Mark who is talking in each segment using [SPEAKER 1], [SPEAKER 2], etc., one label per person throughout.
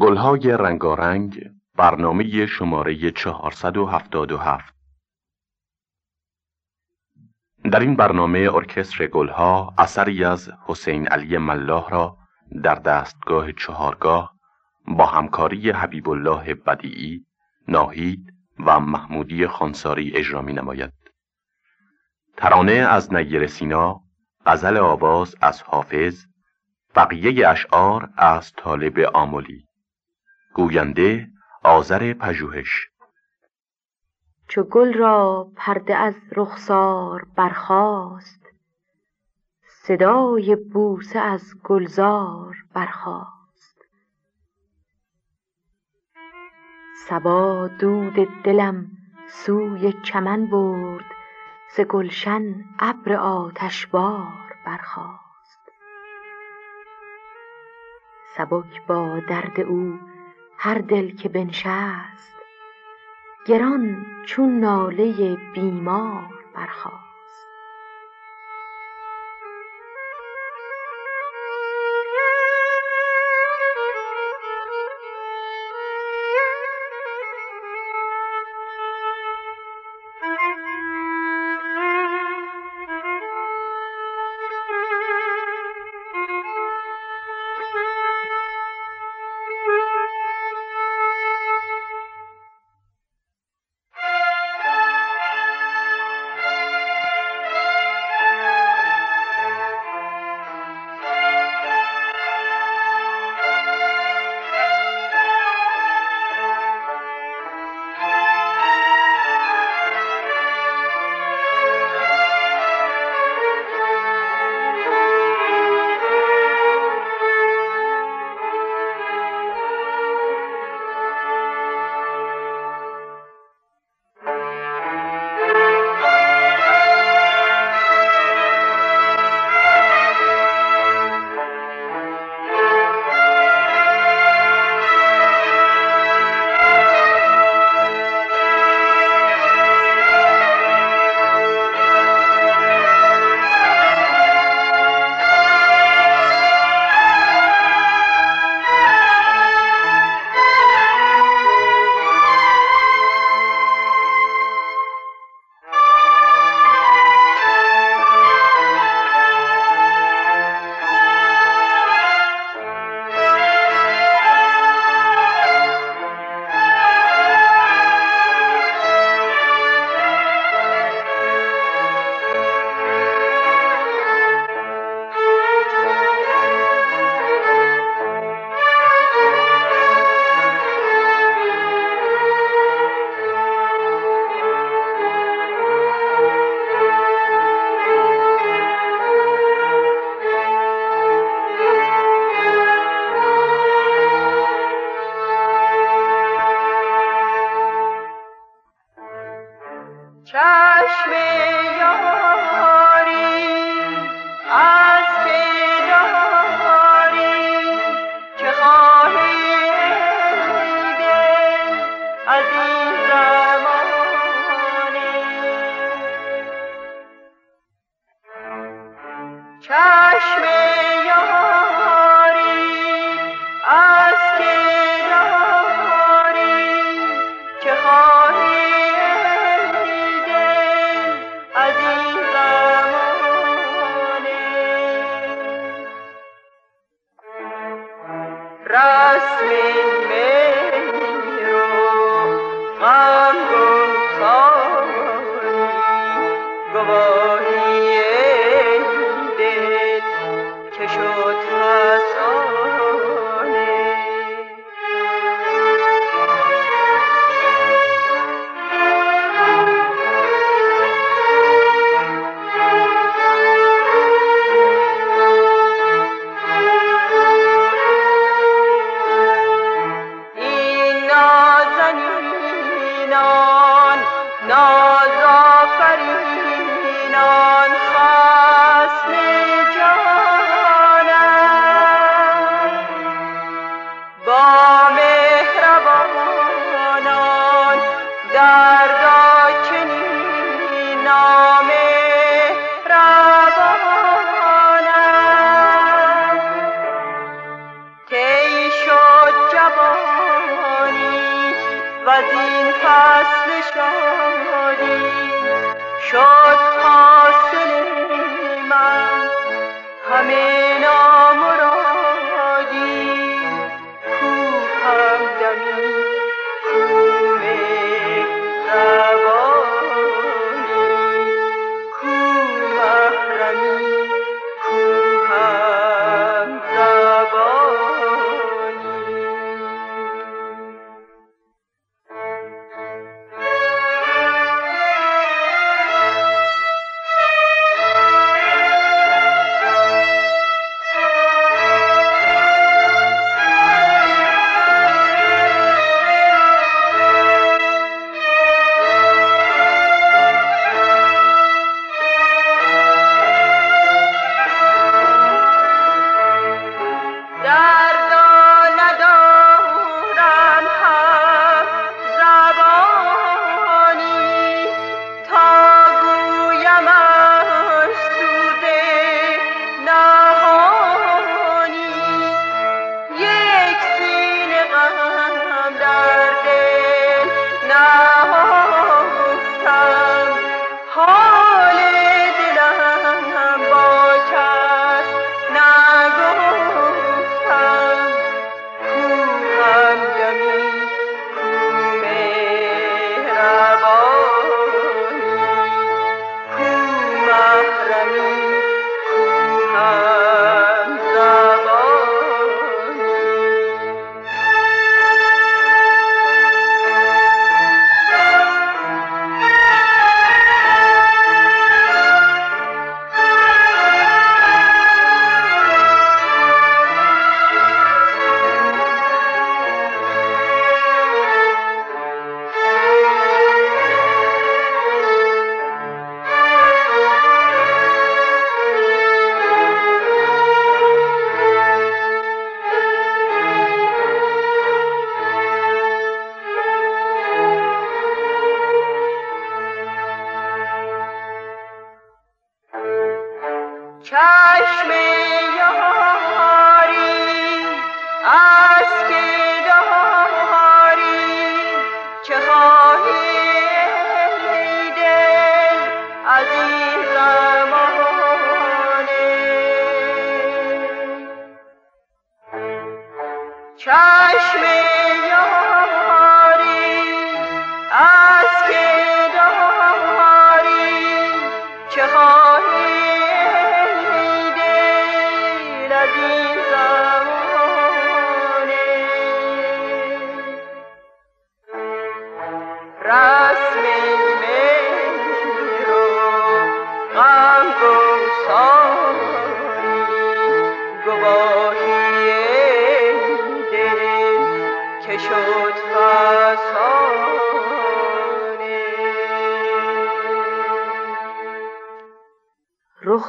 [SPEAKER 1] گلهای رنگارنگ برنامه شماره 477 در این برنامه ارکستر گلها اثری از حسین علی ملاح را در دستگاه چهارگاه با همکاری حبیب الله بدیعی، ناهید و محمودی خانساری اجرا می نماید. ترانه از نیر سینا، غزل آواز از حافظ، بقیه اشعار از طالب آملی گوینده آذر پژوهش.
[SPEAKER 2] چو گل را پرده از رخسار برخاست صدای بوسه از گلزار برخاست. صبا دود دلم سوی چمن برد ز گلشن ابر آتشبار برخاست. سبک با درد او هر دل که بنشست گران چون ناله بیمار برخاست.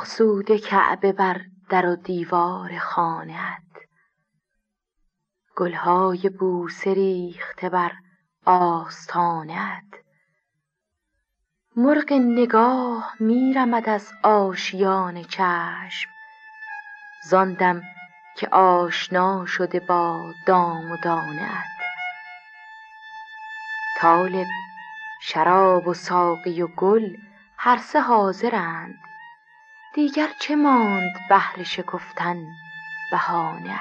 [SPEAKER 3] رخ سوده کعبه بر در و دیوار خانهت گلهای بوسه ریخته بر آستانت مرغ نگاه میرمد از آشیان چشم. زاندم که آشنا شده با دام و دانت طالب شراب و ساقی و گل هر سه حاضرند. دیگر چه ماند بهر شکفتن بهانه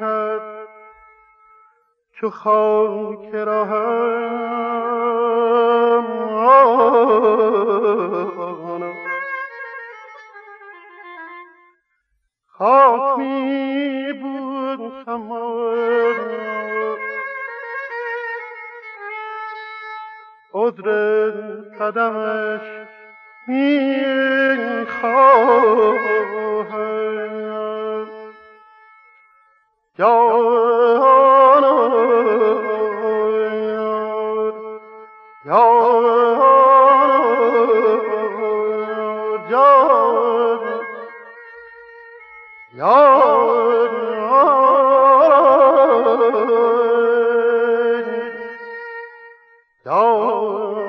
[SPEAKER 4] کرد چو خاک راهم خاک می بود سمان عذر قدمش می خواهم Don't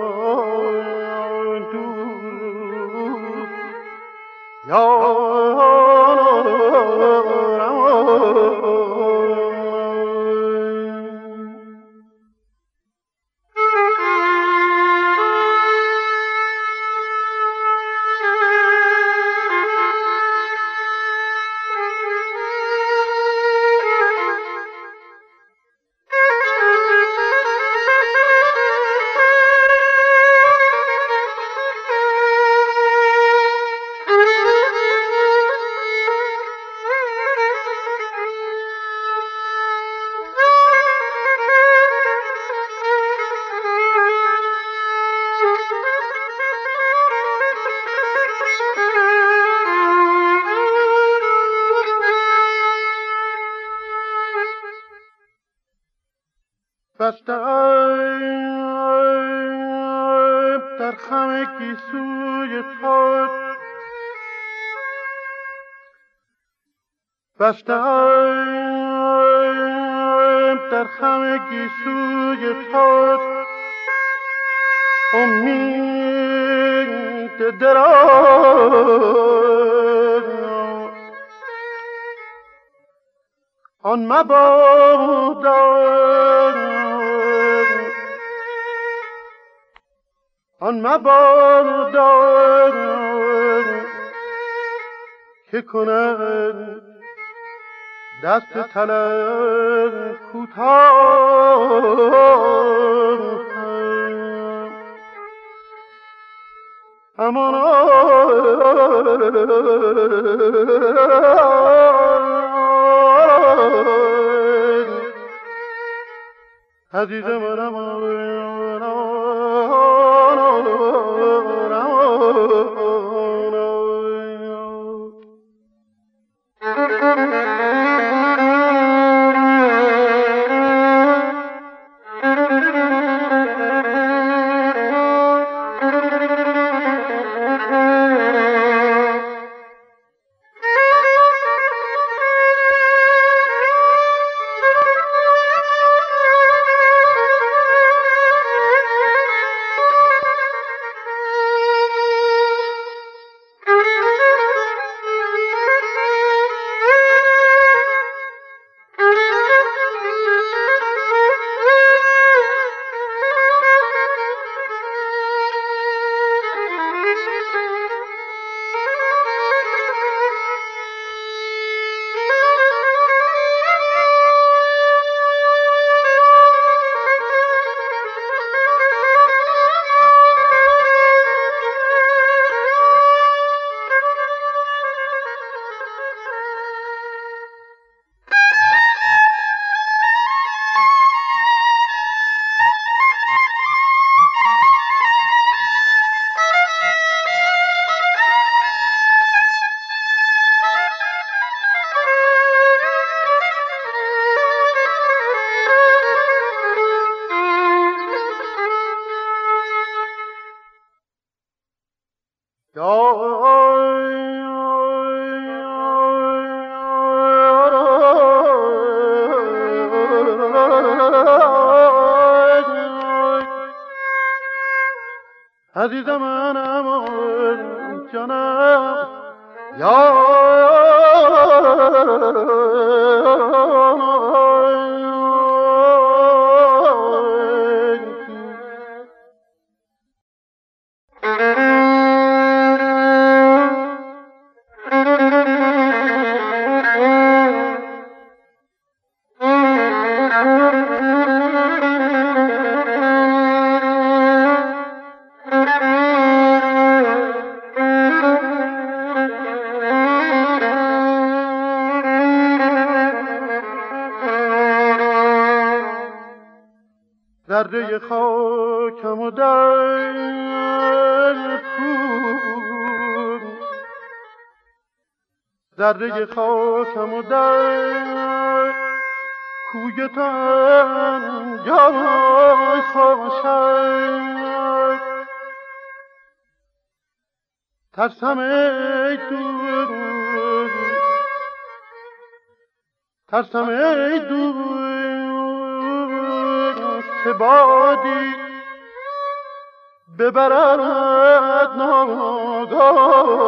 [SPEAKER 4] بسته در خم گیسوی تو بسته در خم گیسوی تو امید دراز آن مبادا آن مبادا که کند دست تلم کوتاه. امان عزیز منم عزیز منم جانم یا ذره خاکم و در کون ذره خاکم و در کویتان جای خوشم ترسم ای دور ترسم ای دور. بادی ببرد ناگاهم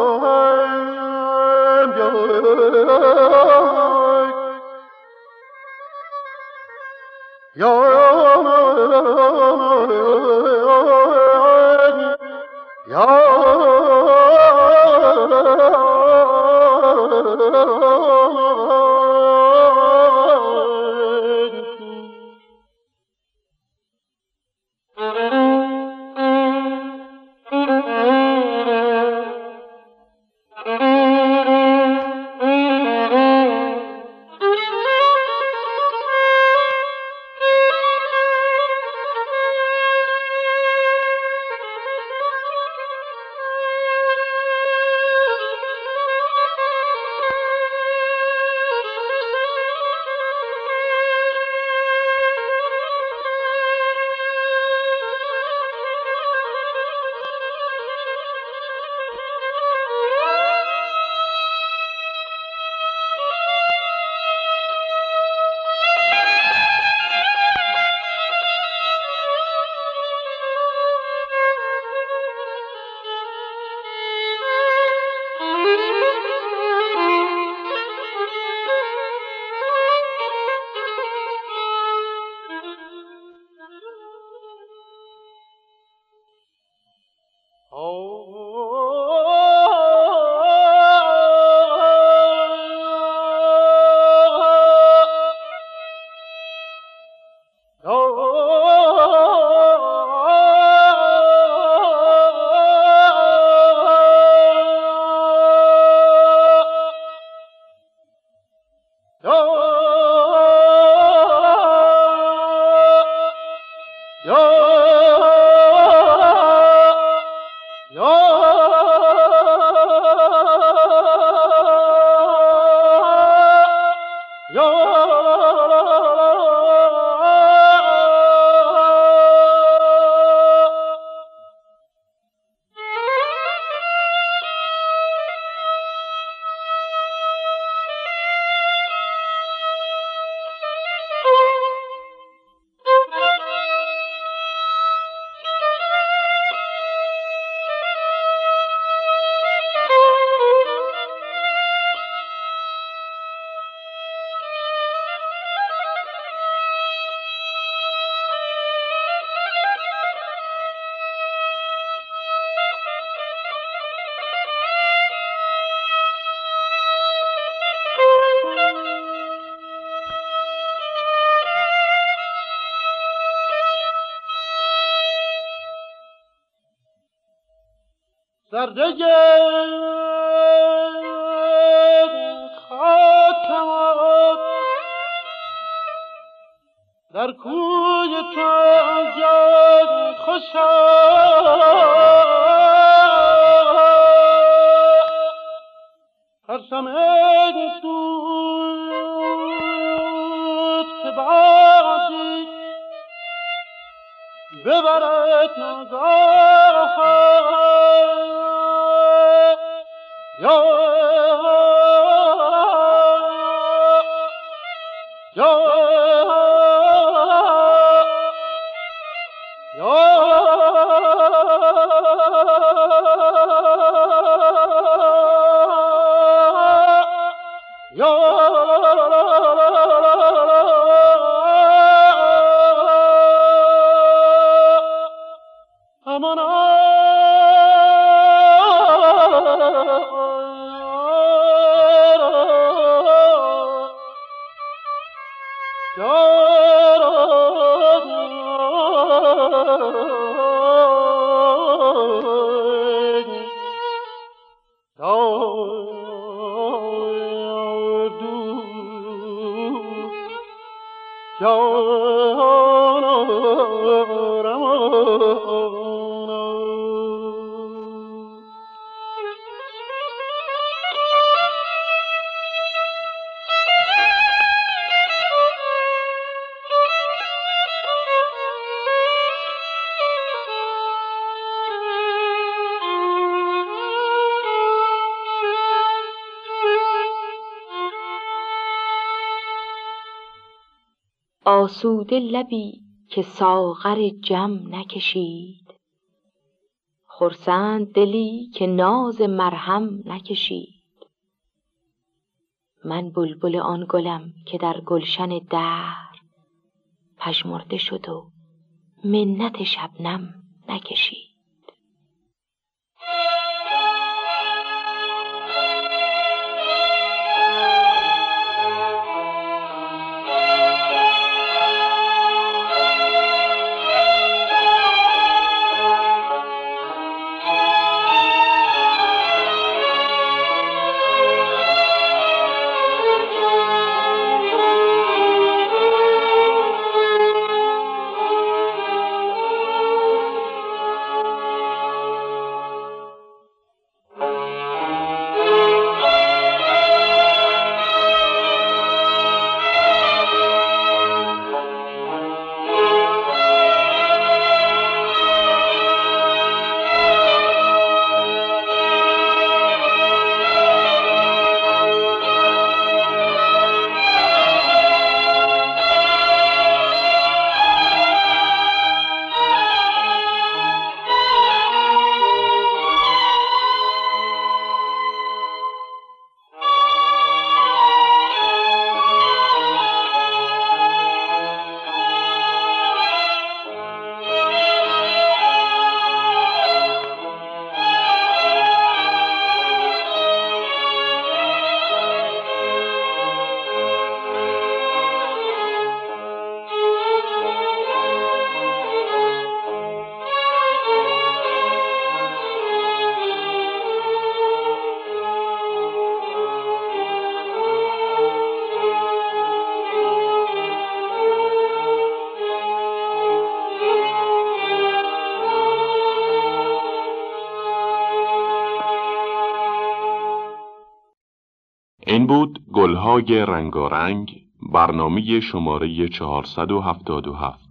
[SPEAKER 4] یا یا زرده خاکم در کوی تو جای خوشم. ترسم ای دود که بعدی ببرد نگاهم 哈哈哈哈
[SPEAKER 3] آسوده لبی که ساغر جم نکشید. خرسند دلی که ناز مرهم نکشید. من بلبل آن گلم که در گلشن دهر پژمرده شد و منت شبنم نکشید.
[SPEAKER 1] گلهای رنگارنگ برنامه شماره 477